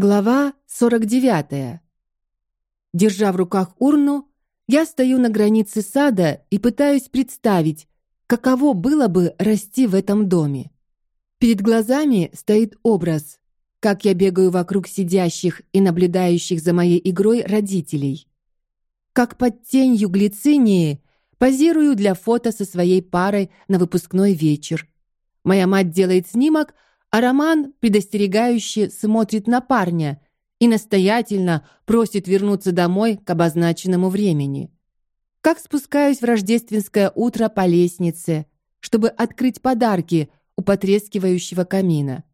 Глава 49. Держа в руках урну, я стою на границе сада и пытаюсь представить, каково было бы расти в этом доме. Перед глазами стоит образ, как я бегаю вокруг сидящих и наблюдающих за моей игрой родителей, как под тенью глицинии позирую для фото со своей парой на выпускной вечер. Моя мать делает снимок, а Роман предостерегающе смотрит на парня и настоятельно просит вернуться домой к обозначенному времени. Как спускаюсь в рождественское утро по лестнице, чтобы открыть подарки у потрескивающего камина.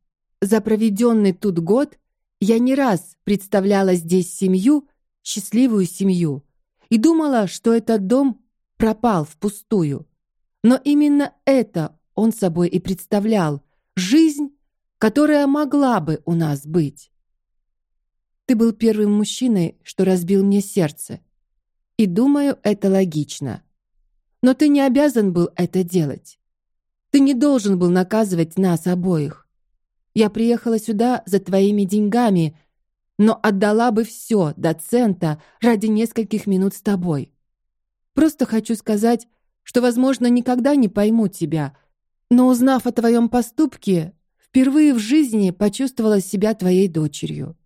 За проведенный тут год я не раз представляла здесь семью, счастливую семью, и думала, что этот дом пропал впустую. Но именно это он собой и представлял жизнь, которая могла бы у нас быть. Ты был первым мужчиной, что разбил мне сердце. И думаю, это логично. Но ты не обязан был это делать. Ты не должен был наказывать нас обоих. Я приехала сюда за твоими деньгами, но отдала бы все до цента ради нескольких минут с тобой. Просто хочу сказать, что, возможно, никогда не пойму тебя, но узнав о твоем поступке, Впервые в жизни почувствовала себя твоей дочерью.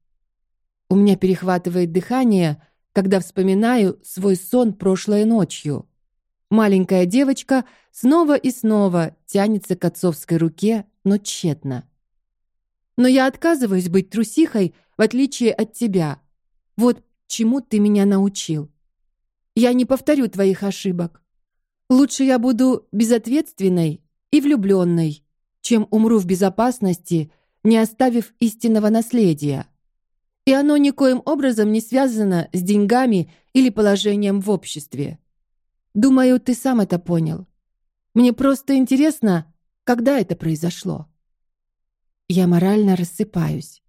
У меня перехватывает дыхание, когда вспоминаю свой сон прошлой ночью. Маленькая девочка снова и снова тянется к отцовской руке, но тщетно. Но я отказываюсь быть трусихой, в отличие от тебя. Вот чему ты меня научил. Я не повторю твоих ошибок. Лучше я буду безответственной и влюбленной, чем умру в безопасности, не оставив истинного наследия. И оно никоим образом не связано с деньгами или положением в обществе. Думаю, ты сам это понял. Мне просто интересно, когда это произошло. Я морально рассыпаюсь.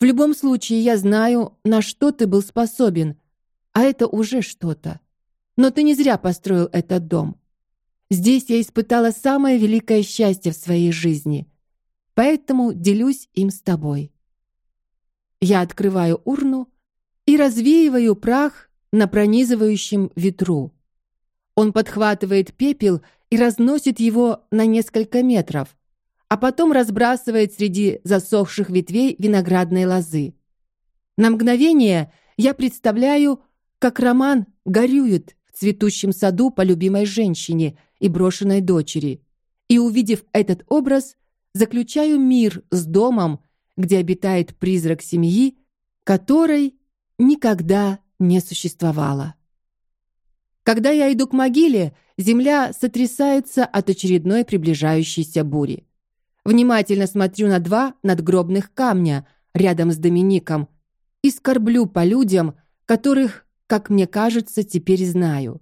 В любом случае, я знаю, на что ты был способен, а это уже что-то. Но ты не зря построил этот дом. Здесь я испытала самое великое счастье в своей жизни, поэтому делюсь им с тобой. Я открываю урну и развеиваю прах на пронизывающем ветру. Он подхватывает пепел и разносит его на несколько метров, а потом разбрасывает среди засохших ветвей виноградной лозы. На мгновение я представляю, как Роман горюет в цветущем саду по любимой женщине и брошенной дочери. И увидев этот образ, заключаю мир с домом, где обитает призрак семьи, которой никогда не существовало. Когда я иду к могиле, земля сотрясается от очередной приближающейся бури. Внимательно смотрю на два надгробных камня рядом с Домиником и скорблю по людям, которых, как мне кажется, теперь знаю.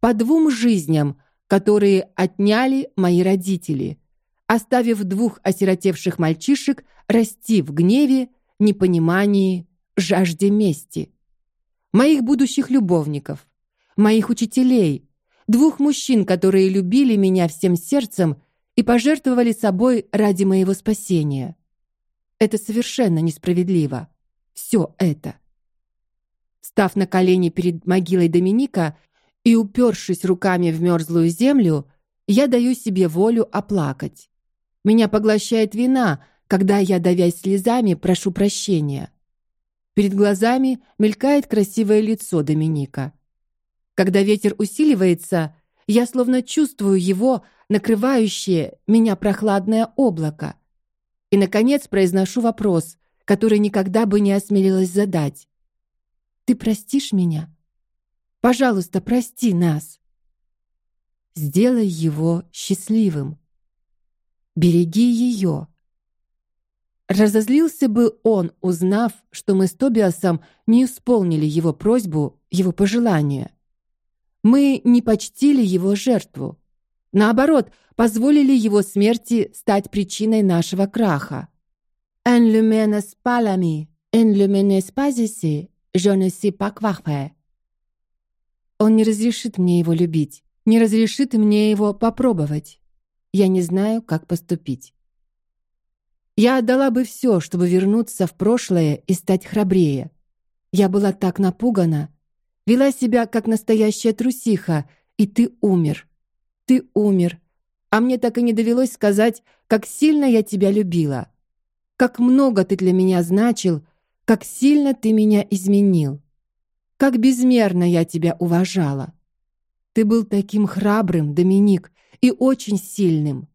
По двум жизням, которые отняли мои родители, оставив двух осиротевших мальчишек расти в гневе, непонимании, жажде мести. Моих будущих любовников, моих учителей, двух мужчин, которые любили меня всем сердцем и пожертвовали собой ради моего спасения. Это совершенно несправедливо. Все это. Став на колени перед могилой Доминика, и, упершись руками в мерзлую землю, я даю себе волю оплакать. Меня поглощает вина, когда я, давясь слезами, прошу прощения. Перед глазами мелькает красивое лицо Доминика. Когда ветер усиливается, я словно чувствую его накрывающее меня прохладное облако. И наконец произношу вопрос, который никогда бы не осмелилась задать. Ты простишь меня? Пожалуйста, прости нас. Сделай его счастливым. Береги ее. Разозлился бы он, узнав, что мы с Тобиасом не исполнили его просьбу, его пожелание. Мы не почтили его жертву. Наоборот, позволили его смерти стать причиной нашего краха. En le menes pas l'ami, en le menes pas ici, je ne sais pas quoi faire. Он не разрешит мне его любить, не разрешит мне его попробовать. Я не знаю, как поступить. Я отдала бы все, чтобы вернуться в прошлое и стать храбрее. Я была так напугана, вела себя как настоящая трусиха, и ты умер. Ты умер, а мне так и не довелось сказать, как сильно я тебя любила, как много ты для меня значил, как сильно ты меня изменил, как безмерно я тебя уважала. Ты был таким храбрым, Доминик, и очень сильным.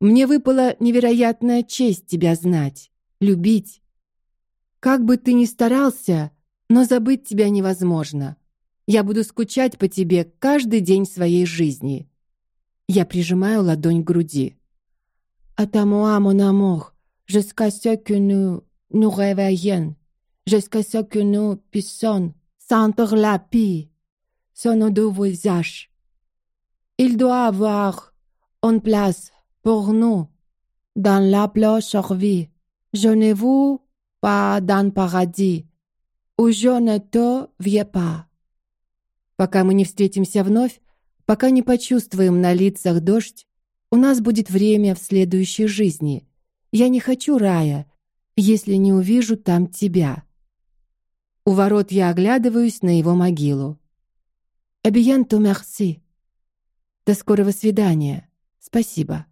Мне выпала невероятная честь тебя знать, любить. Как бы ты ни старался, но забыть тебя невозможно. Я буду скучать по тебе каждый день своей жизни. Я прижимаю ладонь к груди. Moi, mon amour, jusqu'à ce que nous nous réveillions, jusqu'à sentir la paix sur nos deux visages. Il doit avoir une place pour nous dans la plus survie. Je ne vous pas dans paradis, où je ne te viens pas. Пока мы не встретимся вновь, пока не почувствуем на лицах дождь, у нас будет время в следующей жизни. Я не хочу рая, если не увижу там тебя. У ворот я оглядываюсь на его могилу. Абиянту мерси. До скорого свидания. Спасибо.